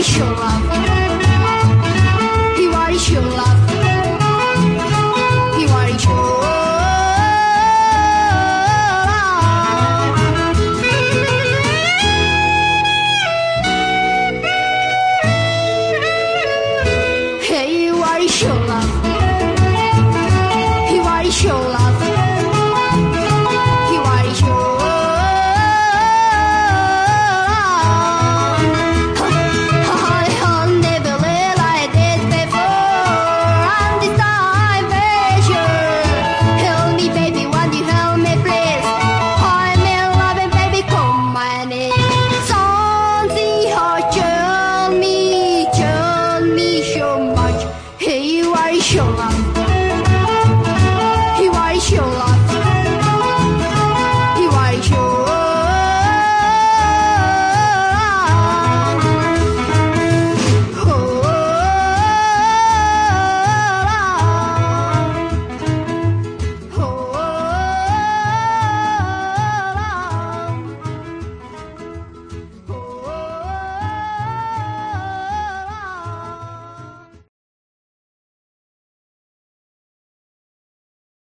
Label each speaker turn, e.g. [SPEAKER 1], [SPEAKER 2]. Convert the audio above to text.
[SPEAKER 1] is your love? He what is your love? Hey, your love? Hey, your love? Your love? kill them.